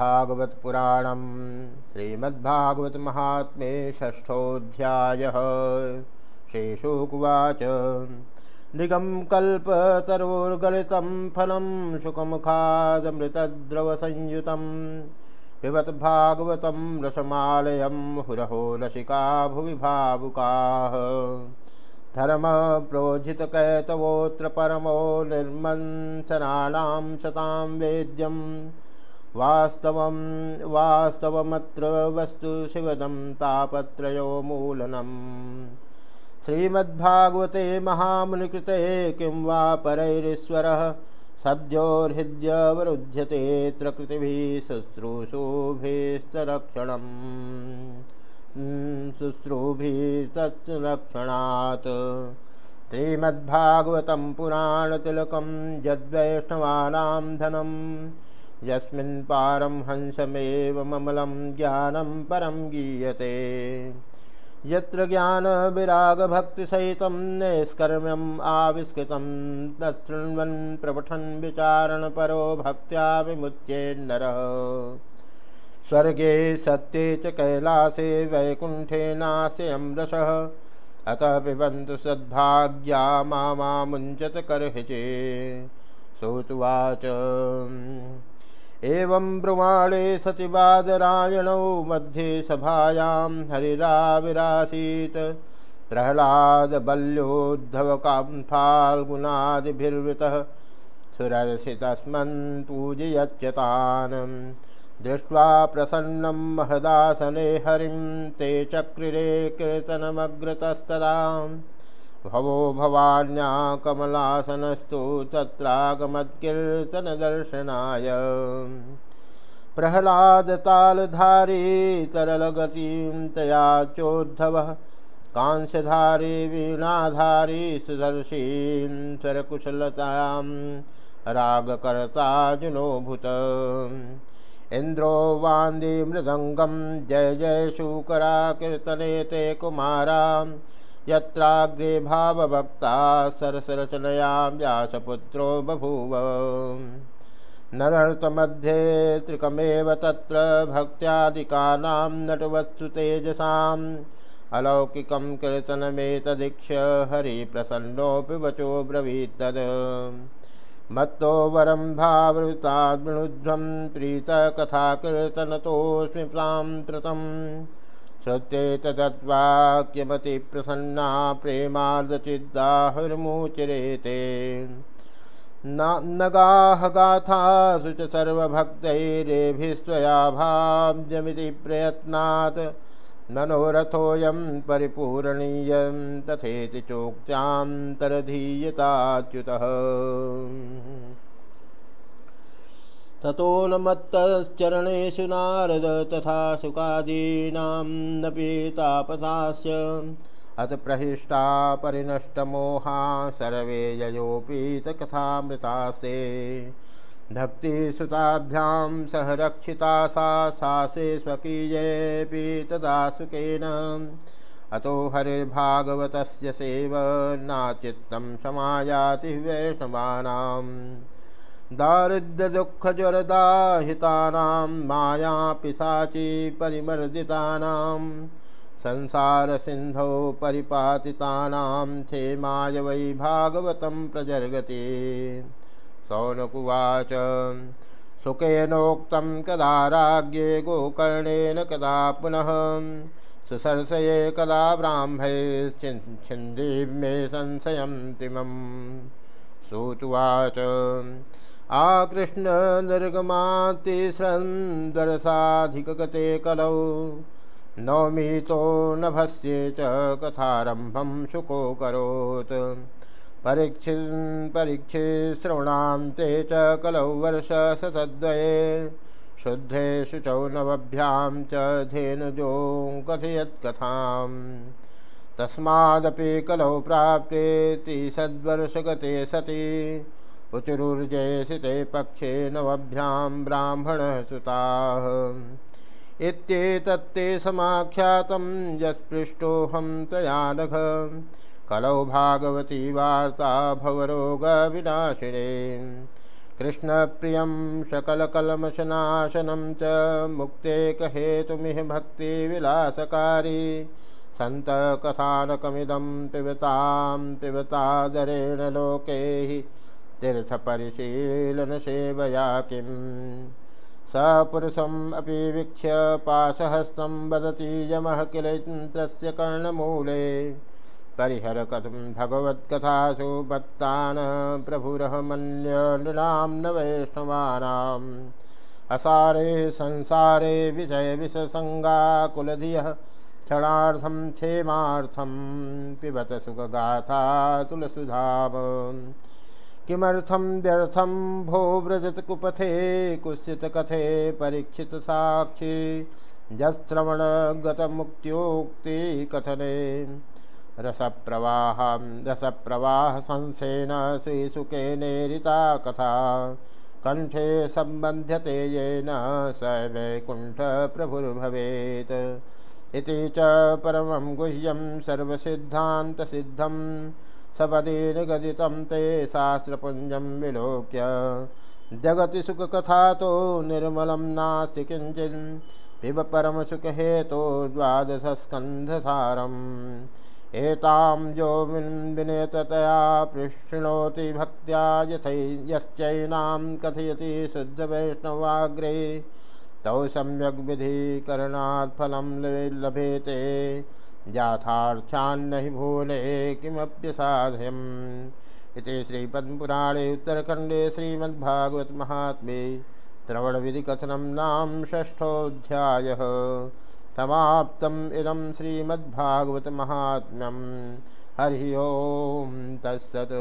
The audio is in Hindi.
श्रीमद्भागवतपुराणं श्रीमद्भागवतमहात्म्ये षष्ठोऽध्यायः। श्रीशुकुवाच। निगं कल्पतरोर्गलितं फलं शुकमुखादमृतद्रवसंयुतं पिबत भागवतं रसमालयं हुरहो रसिका भुवि भावुकाः धर्मप्रोजितकैतवोऽत्र परमो निर्मन्सनानां शतां वेद्यं वास्तवं, वास्तवमत्र वस्तु शिवदं तापत्रयोमूलनम् श्रीमद्भागवते महामुनिकृते किं वा परैरीश्वरः? सद्योर्हृद्यवरुध्यतेऽत्र कृतिभिः शुश्रूषुभिस्तरक्षणम्। शुश्रूभिस्तत्रक्षणात् श्रीमद्भागवतं पुराणतिलकं यद्वैष्णवानां धनं यस्मिन् पारं हंसमेव ममलं ज्ञानं परं गीयते। यत्र ज्ञानविरागभक्तिसहितं नैष्कर्म्यम् आविष्कृतं तच्छृण्वन् प्रपठन् विचारणपरो भक्त्या विमुच्येन्नरः। स्वर्गे सत्ये च कैलासे वैकुण्ठे नास्यं अतः पिबन्तु सद्भाग्या मा मुञ्चत कर्हिचे सोचुवाच एवं ब्रुवाणे सतिवादरायणौ मध्ये सभायां हरिराविरासीत्। प्रह्लादबल्योद्धवकाम्फाल्गुणादिभिर्वृतः सुरर्षितस्मन् पूजयच्यतान्। दृष्ट्वा प्रसन्नं महदासने हरिं ते चक्रिरे कीर्तनमग्रतस्तदा भवो भवान्या कमलासनस्तु तत्रागमत्कीर्तनदर्शनाय। प्रह्लादतालधारी तरलगतिं तया चोद्धवः, कांस्यधारी वीणाधारी सुदर्शीं स्वरकुशलतां रागकर्ताजुनोभूत इन्द्रो वान्दी मृदङ्गं, जय जय शूकरा कीर्तने ते कुमारा यत्राग्रे भावभक्ता सरसरचनयां व्यासपुत्रो बभूव। नरर्थमध्ये त्रिकमेव तत्र भक्त्यादिकानां नटवस्तु तेजसाम्। अलौकिकं कीर्तनमेतदीक्ष्य हरिप्रसन्नोऽपि वचो ब्रवीत्तद् मत्तो वरं भावृताग्नुध्वं प्रीतकथाकीर्तनतोऽस्मि साम्प्रतम् श्रुते तद्वाक्यमतिप्रसन्ना प्रेमार्धचिद्दाहुर्मुचिरेते नगाः गाथासु च सर्वभक्तैरेभिस्त्वया भाव्यमिति प्रयत्नात् मनोरथोऽयं परिपूरणीयं तथेति चोक्त्यान्तरधीयताच्युतः। ततोन्मत्तश्चरणेषु नारद तथा सुखादीनां नपि तापसास्य। अथ प्रहिष्टा परिनष्टमोहा सर्वे ययोपीतकथामृतास्ते। भक्तिसुताभ्यां सह रक्षिता सा सासे स्वकीयेऽपि तदा सुखेन अतो हरिर्भागवतस्य सेवनाचित्तं समायाति वैष्णवानाम् दारिद्र्यदुःखज्वरदाहितानां माया पिशाची परिमर्दितानां संसारसिन्धौ परिपातितानां क्षेमाय वै भागवतं प्रजर्गति। सौनकुवाच, सुखेनोक्तं कदा गोकर्णेन कदा पुनः सुसर्षये कदा ब्राह्मैश्चिन्दी मे संशयं तिमं सुतुवाच आकृष्ण निर्गमातिस्रन्दरसाधिकगते कलौ। नवमीतो नभस्ये च कथारम्भं शुको करोत्। परीक्षि परीक्षे श्रवणान्ते च कलौ वर्षशतद्वये शुद्धे शुचौ नवभ्यां च धेनुजो कथयत्कथाम् तस्मादपि कलौ प्राप्तेति सद्वर्षगते सति। उचुरुर्जयसिते पक्षे नवभ्यां ब्राह्मणसुताः। इत्येतत्ते समाख्यातं यस्पृष्टोऽहं त्वया नघ कलौ भागवती वार्ता भवरोगविनाशिने। कृष्णप्रियं सकलकल्मषनाशनं च मुक्तेकहेतुमिह भक्तिविलासकारी। सन्तकथानकमिदं पिबतां पिबतादरेण लोके हि तीर्थपरिशीलनसेवया किम् सपुरुषम् अपि वीक्ष्य पाशहस्तं वदति यमः किल तस्य कर्णमूले। परिहर कथं भगवत्कथासु भक्तान् प्रभुरहमन्यनृणां न असारे संसारे विजय विषयविषसङ्गाकुलधियः क्षणार्थं क्षेमार्थं पिबत सुखगाथा तुलसुधाम। किमर्थं व्यर्थं भो व्रजत कुपथे कुत्सित कथे परीक्षित साक्षी जश्रवणगतमुक्त्योक्ति कथने। रसप्रवाह रसप्रवाह संसेन श्रीसुके नेरिता कथा। कंठे सम्बध्यते येन स वैकुण्ठप्रभुर्भवेत् इति च परमं गुह्यं सपदि गदितं ते शास्त्रपुञ्जं विलोक्य। जगति सुखकथा तो निर्मलं नास्ति किञ्चिन्। पिब परमसुखहेतो द्वादशस्कन्धसारम्। एतां जो विनेततया पृष्णोति भक्त्या यथै यश्चैनां कथयति शुद्धवैष्णवाग्रे। तौ सम्यग् विधिकरणात् फलं लभेते। याथार्थ्यान्न हि भूले किमप्यसाध्यम्। इति श्रीपद्मपुराणे उत्तरखण्डे श्रीमद्भागवत महात्म्ये श्रवणविधिकथनं नाम षष्ठोऽध्यायः। समाप्तम् श्रीमद्भागवत महात्म्यम हरि ओं तत्सत्।